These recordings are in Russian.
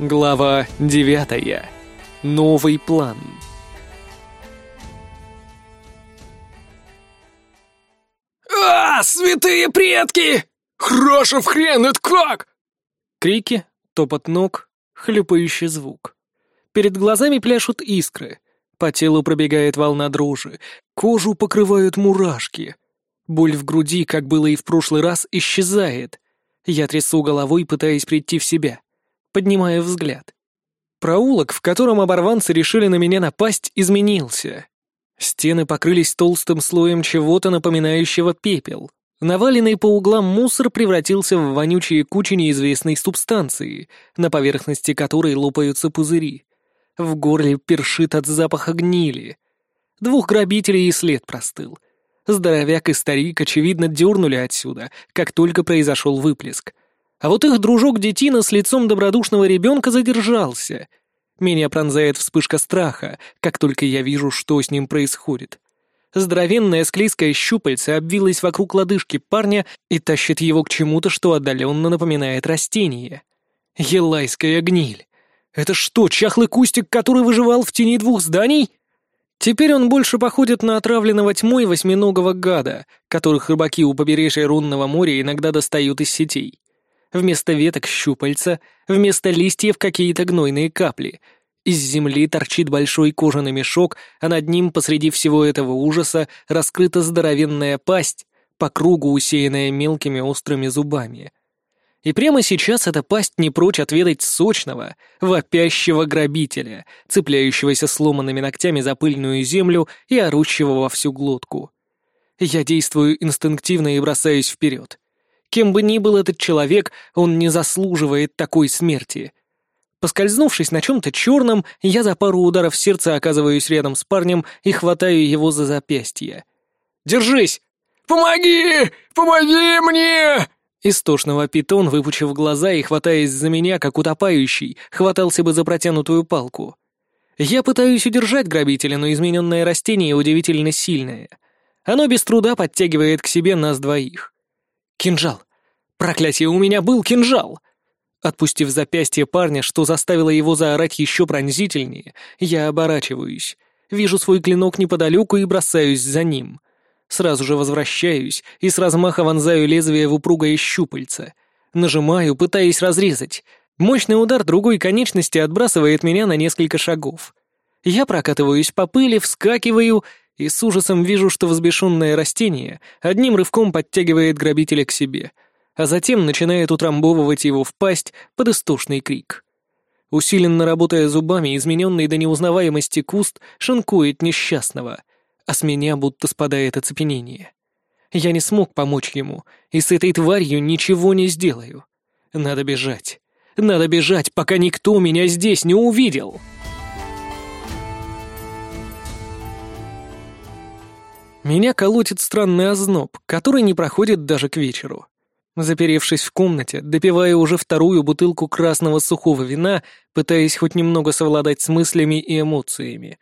Глава девятая. Новый план. «А, святые предки! Хрошев хрен, это как?» Крики, топот ног, хлюпающий звук. Перед глазами пляшут искры. По телу пробегает волна дрожи. Кожу покрывают мурашки. Боль в груди, как было и в прошлый раз, исчезает. Я трясу головой, пытаясь прийти в себя. Поднимаю взгляд. Проулок, в котором оборванцы решили на меня напасть, изменился. Стены покрылись толстым слоем чего-то напоминающего пепел. Наваленный по углам мусор превратился в вонючие кучи неизвестной субстанции, на поверхности которой лопаются пузыри. В горле першит от запаха гнили. Двух грабителей и след простыл. Здоровяк и старик, очевидно, дернули отсюда, как только произошел выплеск. А вот их дружок-детина с лицом добродушного ребенка задержался. Меня пронзает вспышка страха, как только я вижу, что с ним происходит. Здоровенная склизкая щупальце обвилась вокруг лодыжки парня и тащит его к чему-то, что отдаленно напоминает растение. Елайская гниль. Это что, чахлый кустик, который выживал в тени двух зданий? Теперь он больше походит на отравленного тьмой восьминогого гада, которых рыбаки у побережья Рунного моря иногда достают из сетей. Вместо веток щупальца, вместо листьев какие-то гнойные капли. Из земли торчит большой кожаный мешок, а над ним посреди всего этого ужаса раскрыта здоровенная пасть, по кругу усеянная мелкими острыми зубами. И прямо сейчас эта пасть не прочь отведать сочного, вопящего грабителя, цепляющегося сломанными ногтями за пыльную землю и орущего во всю глотку. Я действую инстинктивно и бросаюсь вперед. Кем бы ни был этот человек, он не заслуживает такой смерти. Поскользнувшись на чем-то черном, я за пару ударов сердца оказываюсь рядом с парнем и хватаю его за запястье. «Держись!» «Помоги! Помоги мне!» Истошно вопит он, выпучив глаза и хватаясь за меня, как утопающий, хватался бы за протянутую палку. Я пытаюсь удержать грабителя, но измененное растение удивительно сильное. Оно без труда подтягивает к себе нас двоих. Кинжал. Проклятие, у меня был кинжал! Отпустив запястье парня, что заставило его заорать еще пронзительнее, я оборачиваюсь. Вижу свой клинок неподалеку и бросаюсь за ним. Сразу же возвращаюсь и с размаха вонзаю лезвие в упругое щупальце. Нажимаю, пытаясь разрезать. Мощный удар другой конечности отбрасывает меня на несколько шагов. Я прокатываюсь по пыли, вскакиваю и с ужасом вижу, что взбешенное растение одним рывком подтягивает грабителя к себе, а затем начинает утрамбовывать его в пасть под истошный крик. Усиленно работая зубами, измененный до неузнаваемости куст шинкует несчастного, а с меня будто спадает оцепенение. Я не смог помочь ему, и с этой тварью ничего не сделаю. Надо бежать. Надо бежать, пока никто меня здесь не увидел. Меня колотит странный озноб, который не проходит даже к вечеру. Заперевшись в комнате, допивая уже вторую бутылку красного сухого вина, пытаясь хоть немного совладать с мыслями и эмоциями.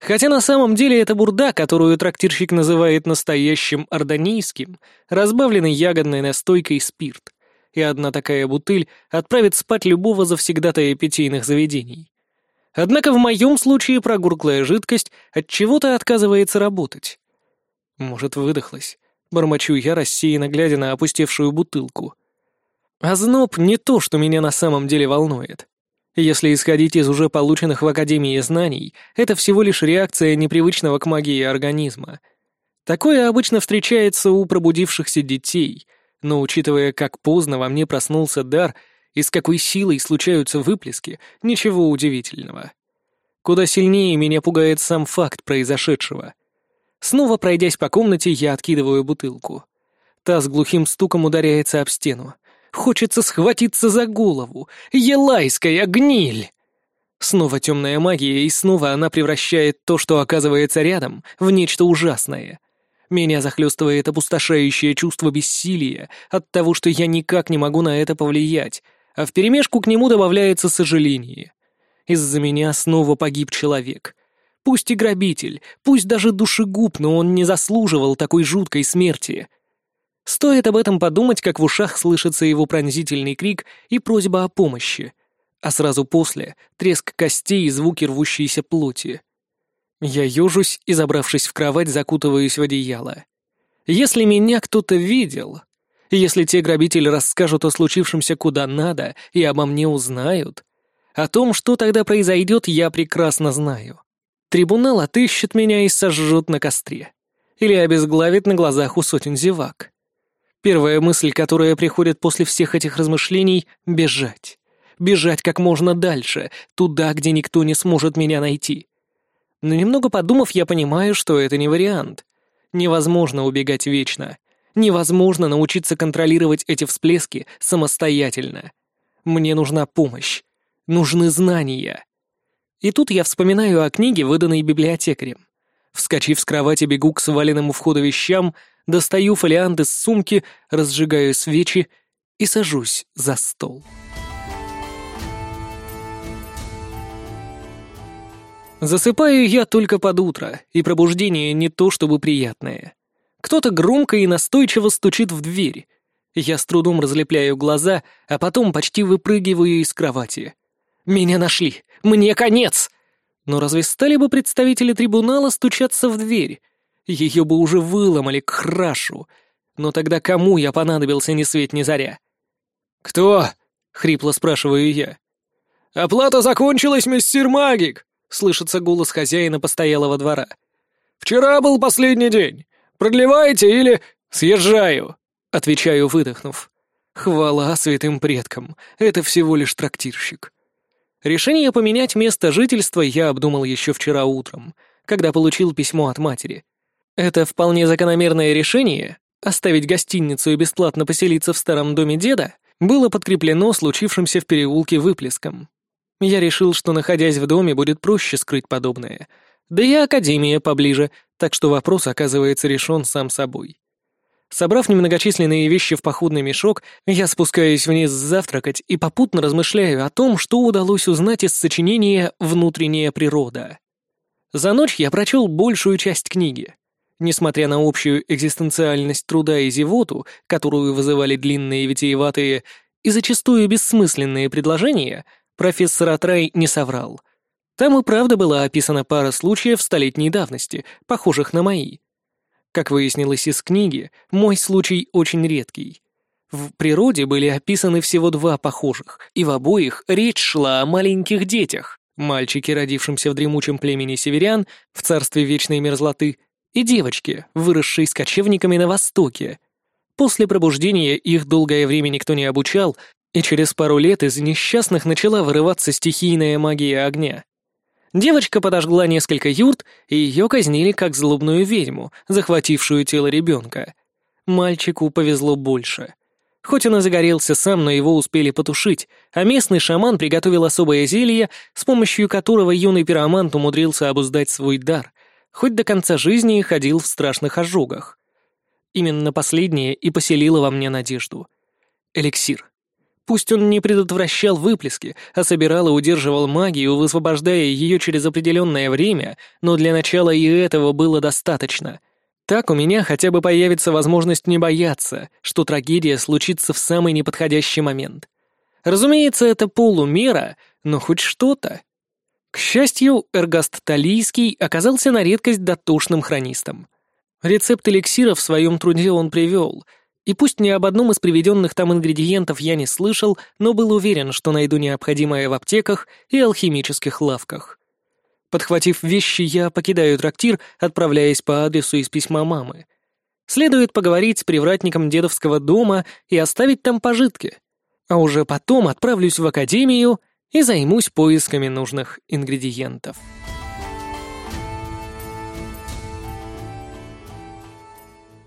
Хотя на самом деле это бурда, которую трактирщик называет настоящим ордонийским, разбавленный ягодной настойкой спирт. И одна такая бутыль отправит спать любого завсегдатая питейных заведений. Однако в моем случае прогурклая жидкость от чего-то отказывается работать. Может, выдохлась. Бормочу я, рассеянно глядя на опустевшую бутылку. А не то, что меня на самом деле волнует. Если исходить из уже полученных в Академии знаний, это всего лишь реакция непривычного к магии организма. Такое обычно встречается у пробудившихся детей, но учитывая, как поздно во мне проснулся дар и с какой силой случаются выплески, ничего удивительного. Куда сильнее меня пугает сам факт произошедшего. Снова пройдясь по комнате, я откидываю бутылку. Та с глухим стуком ударяется об стену. Хочется схватиться за голову. Елайская гниль! Снова темная магия, и снова она превращает то, что оказывается рядом, в нечто ужасное. Меня захлестывает опустошающее чувство бессилия от того, что я никак не могу на это повлиять, а вперемешку к нему добавляется сожаление. Из-за меня снова погиб человек. Пусть и грабитель, пусть даже душегуб, но он не заслуживал такой жуткой смерти. Стоит об этом подумать, как в ушах слышится его пронзительный крик и просьба о помощи. а сразу после — треск костей и звуки рвущейся плоти. Я ежусь и, забравшись в кровать, закутываюсь в одеяло. Если меня кто-то видел, если те грабители расскажут о случившемся куда надо и обо мне узнают, о том, что тогда произойдет, я прекрасно знаю. Трибунал отыщет меня и сожжет на костре. Или обезглавит на глазах у сотен зевак. Первая мысль, которая приходит после всех этих размышлений — бежать. Бежать как можно дальше, туда, где никто не сможет меня найти. Но немного подумав, я понимаю, что это не вариант. Невозможно убегать вечно. Невозможно научиться контролировать эти всплески самостоятельно. Мне нужна помощь. Нужны знания. И тут я вспоминаю о книге, выданной библиотекарем. Вскочив с кровати, бегу к сваленному входу вещам, достаю фолиант из сумки, разжигаю свечи и сажусь за стол. Засыпаю я только под утро, и пробуждение не то чтобы приятное. Кто-то громко и настойчиво стучит в дверь. Я с трудом разлепляю глаза, а потом почти выпрыгиваю из кровати. Меня нашли! Мне конец! Но разве стали бы представители трибунала стучаться в дверь? Ее бы уже выломали к храшу. Но тогда кому я понадобился ни свет ни заря? «Кто?» — хрипло спрашиваю я. «Оплата закончилась, мистер Магик!» — слышится голос хозяина постоялого двора. «Вчера был последний день. Продлеваете или...» «Съезжаю!» — отвечаю, выдохнув. «Хвала святым предкам, это всего лишь трактирщик». Решение поменять место жительства я обдумал еще вчера утром, когда получил письмо от матери. Это вполне закономерное решение — оставить гостиницу и бесплатно поселиться в старом доме деда — было подкреплено случившимся в переулке выплеском. Я решил, что, находясь в доме, будет проще скрыть подобное. Да и академия поближе, так что вопрос оказывается решен сам собой. Собрав немногочисленные вещи в походный мешок, я спускаюсь вниз завтракать и попутно размышляю о том, что удалось узнать из сочинения «Внутренняя природа». За ночь я прочел большую часть книги. Несмотря на общую экзистенциальность труда и зевоту, которую вызывали длинные витиеватые и зачастую бессмысленные предложения, профессор Атрай не соврал. Там и правда была описана пара случаев столетней давности, похожих на мои — как выяснилось из книги, мой случай очень редкий. В природе были описаны всего два похожих, и в обоих речь шла о маленьких детях, мальчике, родившемся в дремучем племени северян в царстве вечной мерзлоты, и девочке, выросшей с кочевниками на Востоке. После пробуждения их долгое время никто не обучал, и через пару лет из несчастных начала вырываться стихийная магия огня. Девочка подожгла несколько юрт, и ее казнили как злобную ведьму, захватившую тело ребенка. Мальчику повезло больше. Хоть он и загорелся сам, но его успели потушить, а местный шаман приготовил особое зелье, с помощью которого юный пиромант умудрился обуздать свой дар, хоть до конца жизни ходил в страшных ожогах. Именно последнее и поселило во мне надежду. Эликсир. Пусть он не предотвращал выплески, а собирал и удерживал магию, высвобождая ее через определенное время, но для начала и этого было достаточно. Так у меня хотя бы появится возможность не бояться, что трагедия случится в самый неподходящий момент. Разумеется, это полумера, но хоть что-то. К счастью, Эргаст Талийский оказался на редкость дотошным хронистом. Рецепт эликсира в своем труде он привел — и пусть ни об одном из приведенных там ингредиентов я не слышал, но был уверен, что найду необходимое в аптеках и алхимических лавках. Подхватив вещи, я покидаю трактир, отправляясь по адресу из письма мамы. Следует поговорить с привратником дедовского дома и оставить там пожитки. А уже потом отправлюсь в академию и займусь поисками нужных ингредиентов.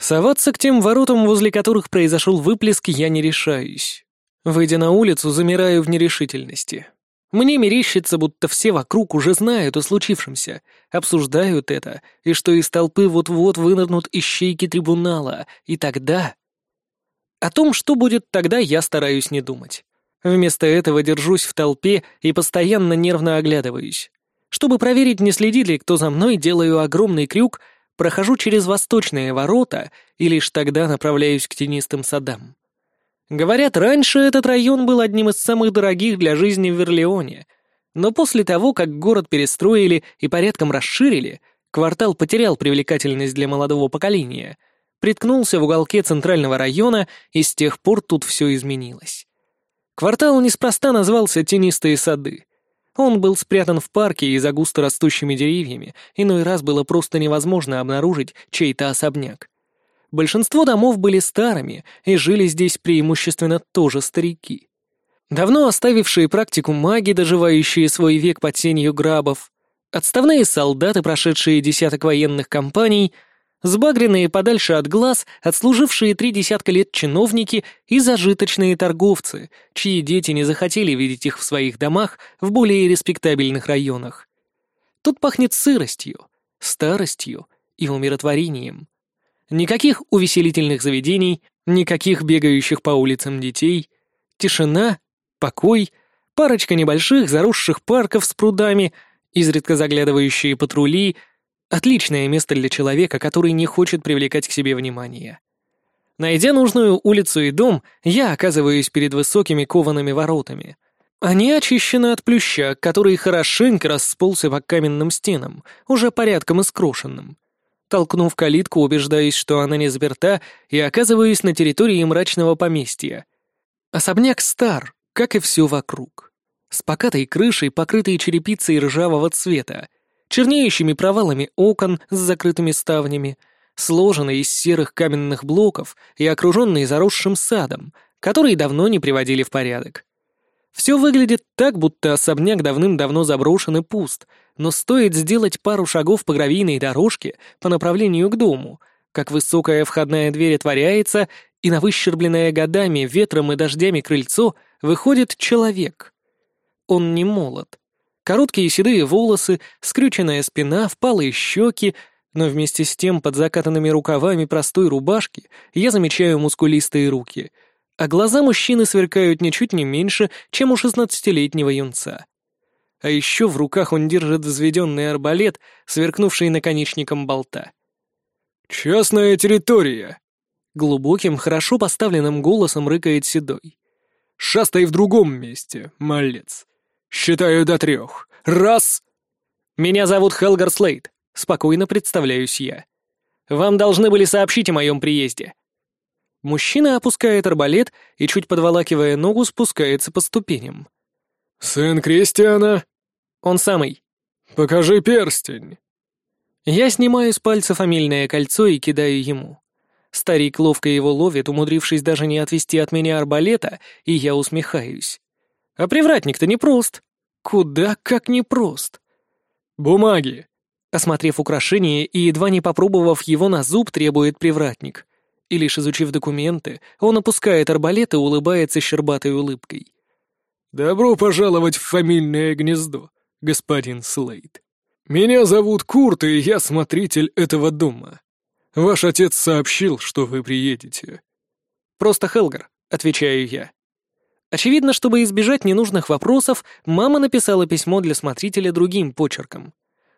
Соваться к тем воротам, возле которых произошел выплеск, я не решаюсь. Выйдя на улицу, замираю в нерешительности. Мне мерещится, будто все вокруг уже знают о случившемся, обсуждают это, и что из толпы вот-вот вынырнут ищейки трибунала, и тогда... О том, что будет тогда, я стараюсь не думать. Вместо этого держусь в толпе и постоянно нервно оглядываюсь. Чтобы проверить, не следит ли кто за мной, делаю огромный крюк — прохожу через восточные ворота и лишь тогда направляюсь к тенистым садам. Говорят, раньше этот район был одним из самых дорогих для жизни в Верлеоне, но после того, как город перестроили и порядком расширили, квартал потерял привлекательность для молодого поколения, приткнулся в уголке центрального района, и с тех пор тут все изменилось. Квартал неспроста назвался «Тенистые сады». Он был спрятан в парке и за густо растущими деревьями, иной раз было просто невозможно обнаружить чей-то особняк. Большинство домов были старыми, и жили здесь преимущественно тоже старики. Давно оставившие практику маги, доживающие свой век под сенью грабов, отставные солдаты, прошедшие десяток военных кампаний, сбагренные подальше от глаз, отслужившие три десятка лет чиновники и зажиточные торговцы, чьи дети не захотели видеть их в своих домах в более респектабельных районах. Тут пахнет сыростью, старостью и умиротворением. Никаких увеселительных заведений, никаких бегающих по улицам детей. Тишина, покой, парочка небольших заросших парков с прудами, изредка заглядывающие патрули. Отличное место для человека, который не хочет привлекать к себе внимание. Найдя нужную улицу и дом, я оказываюсь перед высокими коваными воротами. Они очищены от плюща, который хорошенько расползся по каменным стенам, уже порядком искрошенным. Толкнув калитку, убеждаюсь, что она не заперта, и оказываюсь на территории мрачного поместья. Особняк стар, как и все вокруг. С покатой крышей, покрытой черепицей ржавого цвета, чернеющими провалами окон с закрытыми ставнями, сложенный из серых каменных блоков и окруженный заросшим садом, который давно не приводили в порядок. Все выглядит так, будто особняк давным-давно заброшен и пуст, но стоит сделать пару шагов по гравийной дорожке по направлению к дому, как высокая входная дверь отворяется, и на выщербленное годами, ветром и дождями крыльцо выходит человек. Он не молод. Короткие седые волосы, скрюченная спина, впалые щеки, но вместе с тем под закатанными рукавами простой рубашки я замечаю мускулистые руки — а глаза мужчины сверкают ничуть не меньше, чем у шестнадцатилетнего юнца. А еще в руках он держит взведенный арбалет, сверкнувший наконечником болта. «Частная территория!» Глубоким, хорошо поставленным голосом рыкает Седой. «Шастай в другом месте, малец. Считаю до трех. Раз!» «Меня зовут Хелгар Слейд», — спокойно представляюсь я. «Вам должны были сообщить о моем приезде. Мужчина опускает арбалет и, чуть подволакивая ногу, спускается по ступеням. «Сын Кристиана?» «Он самый». «Покажи перстень». Я снимаю с пальца фамильное кольцо и кидаю ему. Старик ловко его ловит, умудрившись даже не отвести от меня арбалета, и я усмехаюсь. А привратник-то непрост. Куда как непрост. «Бумаги!» Осмотрев украшение и едва не попробовав его на зуб, требует привратник и лишь изучив документы, он опускает арбалет и улыбается щербатой улыбкой. «Добро пожаловать в фамильное гнездо, господин Слейд. Меня зовут Курт, и я смотритель этого дома. Ваш отец сообщил, что вы приедете». «Просто Хелгар», — отвечаю я. Очевидно, чтобы избежать ненужных вопросов, мама написала письмо для смотрителя другим почерком.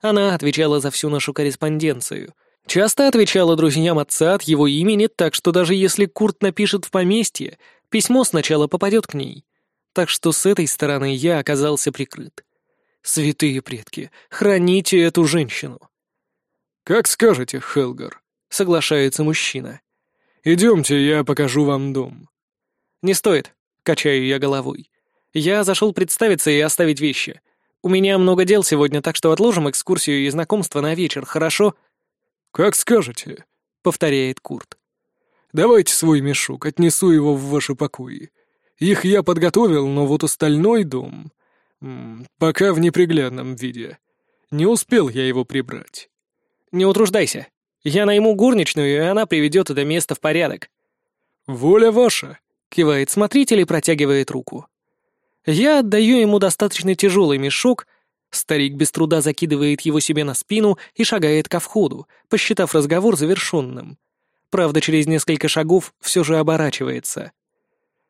Она отвечала за всю нашу корреспонденцию — Часто отвечала друзьям отца от его имени, так что даже если Курт напишет в поместье, письмо сначала попадет к ней. Так что с этой стороны я оказался прикрыт. Святые предки, храните эту женщину. «Как скажете, Хелгар», — соглашается мужчина. «Идемте, я покажу вам дом». «Не стоит», — качаю я головой. «Я зашел представиться и оставить вещи. У меня много дел сегодня, так что отложим экскурсию и знакомство на вечер, хорошо?» «Как скажете», — повторяет Курт. «Давайте свой мешок, отнесу его в ваши покои. Их я подготовил, но вот остальной дом... Пока в неприглядном виде. Не успел я его прибрать». «Не утруждайся. Я найму горничную, и она приведет это место в порядок». «Воля ваша», — кивает смотритель и протягивает руку. Я отдаю ему достаточно тяжелый мешок — Старик без труда закидывает его себе на спину и шагает ко входу, посчитав разговор завершенным. Правда, через несколько шагов все же оборачивается.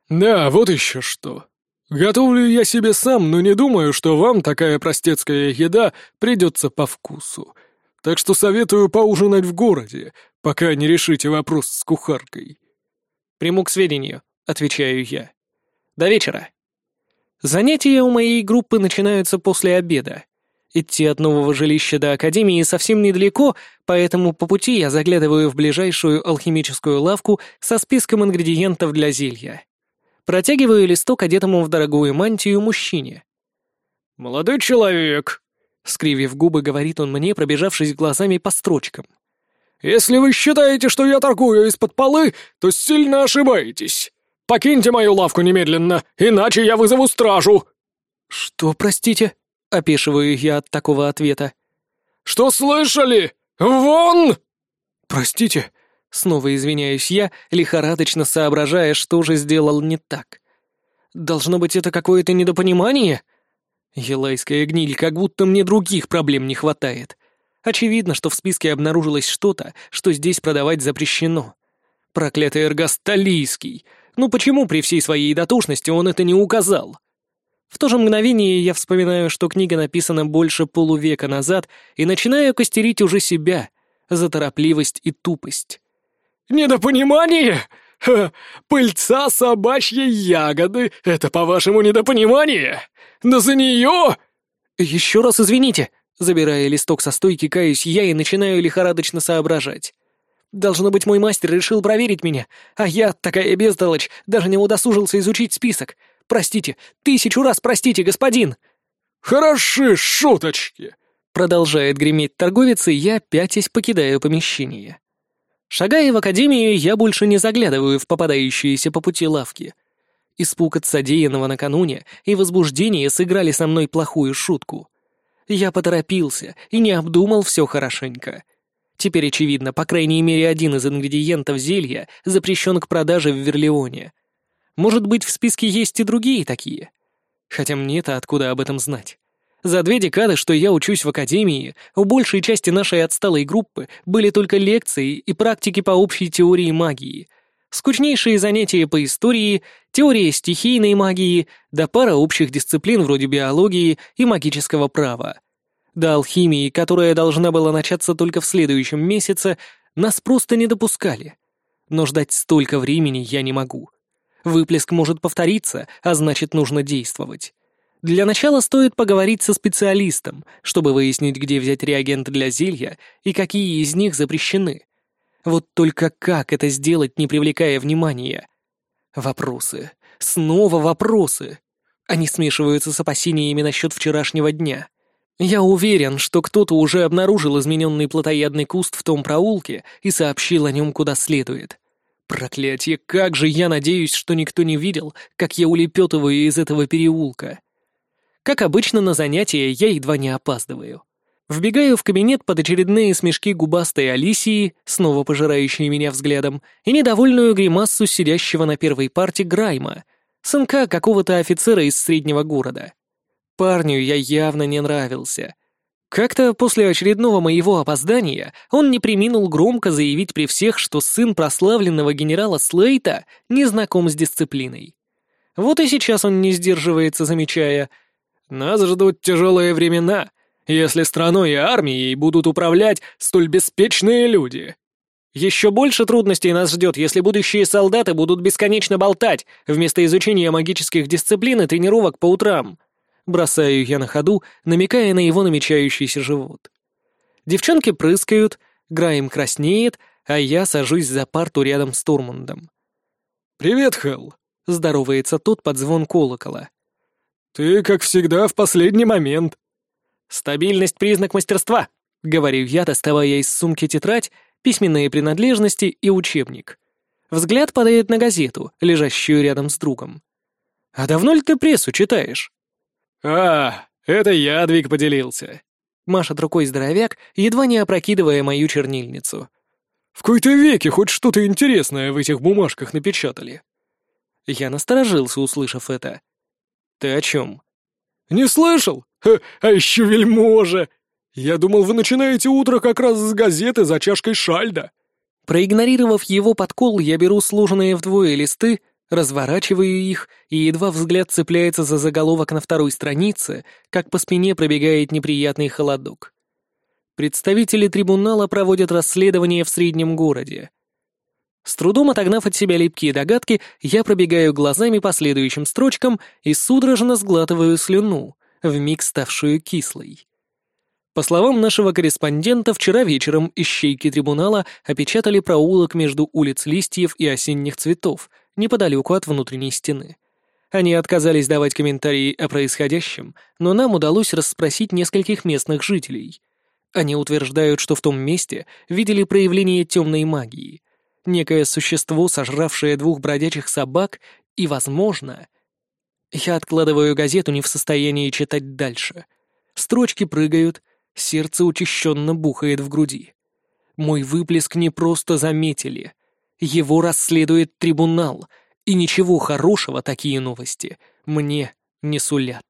«Да, вот еще что. Готовлю я себе сам, но не думаю, что вам такая простецкая еда придется по вкусу. Так что советую поужинать в городе, пока не решите вопрос с кухаркой». «Приму к сведению», — отвечаю я. До вечера. Занятия у моей группы начинаются после обеда. Идти от нового жилища до академии совсем недалеко, поэтому по пути я заглядываю в ближайшую алхимическую лавку со списком ингредиентов для зелья. Протягиваю листок одетому в дорогую мантию мужчине. «Молодой человек», — скривив губы, говорит он мне, пробежавшись глазами по строчкам. «Если вы считаете, что я торгую из-под полы, то сильно ошибаетесь. Покиньте мою лавку немедленно, иначе я вызову стражу!» «Что, простите?» — опешиваю я от такого ответа. «Что слышали? Вон!» «Простите», — снова извиняюсь я, лихорадочно соображая, что же сделал не так. «Должно быть, это какое-то недопонимание?» Елайская гниль, как будто мне других проблем не хватает. Очевидно, что в списке обнаружилось что-то, что здесь продавать запрещено. Проклятый эргосталийский. Ну почему при всей своей дотошности он это не указал? В то же мгновение я вспоминаю, что книга написана больше полувека назад, и начинаю костерить уже себя за торопливость и тупость. «Недопонимание? Ха, пыльца собачьей ягоды — это, по-вашему, недопонимание? Да за нее...» «Еще раз извините», забирая листок со стойки, каюсь я и начинаю лихорадочно соображать. Должно быть, мой мастер решил проверить меня, а я, такая бездолочь, даже не удосужился изучить список. Простите, тысячу раз простите, господин!» «Хороши шуточки!» Продолжает греметь торговец, и я, пятясь, покидаю помещение. Шагая в академию, я больше не заглядываю в попадающиеся по пути лавки. Испуг от содеянного накануне и возбуждение сыграли со мной плохую шутку. Я поторопился и не обдумал все хорошенько. Теперь очевидно, по крайней мере, один из ингредиентов зелья запрещен к продаже в Верлеоне — может быть, в списке есть и другие такие? Хотя мне-то откуда об этом знать? За две декады, что я учусь в академии, у большей части нашей отсталой группы были только лекции и практики по общей теории магии, скучнейшие занятия по истории, теория стихийной магии, да пара общих дисциплин вроде биологии и магического права. До алхимии, которая должна была начаться только в следующем месяце, нас просто не допускали. Но ждать столько времени я не могу. Выплеск может повториться, а значит, нужно действовать. Для начала стоит поговорить со специалистом, чтобы выяснить, где взять реагенты для зелья и какие из них запрещены. Вот только как это сделать, не привлекая внимания? Вопросы. Снова вопросы. Они смешиваются с опасениями насчет вчерашнего дня. Я уверен, что кто-то уже обнаружил измененный плотоядный куст в том проулке и сообщил о нем куда следует. Проклятье, как же я надеюсь, что никто не видел, как я улепетываю из этого переулка. Как обычно на занятия я едва не опаздываю. Вбегаю в кабинет под очередные смешки губастой Алисии, снова пожирающей меня взглядом, и недовольную гримассу сидящего на первой парте Грайма, сынка какого-то офицера из среднего города. Парню я явно не нравился — как-то после очередного моего опоздания он не приминул громко заявить при всех, что сын прославленного генерала Слейта не знаком с дисциплиной. Вот и сейчас он не сдерживается, замечая «Нас ждут тяжелые времена, если страной и армией будут управлять столь беспечные люди». Еще больше трудностей нас ждет, если будущие солдаты будут бесконечно болтать, вместо изучения магических дисциплин и тренировок по утрам. Бросаю я на ходу, намекая на его намечающийся живот. Девчонки прыскают, Граем краснеет, а я сажусь за парту рядом с Турмундом. «Привет, Хелл», — здоровается тот под звон колокола. «Ты, как всегда, в последний момент». «Стабильность — признак мастерства», — говорю я, доставая из сумки тетрадь, письменные принадлежности и учебник. Взгляд падает на газету, лежащую рядом с другом. «А давно ли ты прессу читаешь?» «А, это я, Двиг, поделился», — машет рукой здоровяк, едва не опрокидывая мою чернильницу. «В какой-то веке хоть что-то интересное в этих бумажках напечатали». Я насторожился, услышав это. «Ты о чем?» «Не слышал? Ха, а еще вельможа! Я думал, вы начинаете утро как раз с газеты за чашкой шальда». Проигнорировав его подкол, я беру сложенные вдвое листы, Разворачиваю их, и едва взгляд цепляется за заголовок на второй странице, как по спине пробегает неприятный холодок. Представители трибунала проводят расследование в среднем городе. С трудом отогнав от себя липкие догадки, я пробегаю глазами по следующим строчкам и судорожно сглатываю слюну, вмиг ставшую кислой. По словам нашего корреспондента, вчера вечером ищейки трибунала опечатали проулок между улиц Листьев и Осенних Цветов, неподалеку от внутренней стены. Они отказались давать комментарии о происходящем, но нам удалось расспросить нескольких местных жителей. Они утверждают, что в том месте видели проявление темной магии. Некое существо, сожравшее двух бродячих собак, и, возможно... Я откладываю газету не в состоянии читать дальше. Строчки прыгают, сердце учащенно бухает в груди. Мой выплеск не просто заметили. Его расследует трибунал — и ничего хорошего такие новости мне не сулят.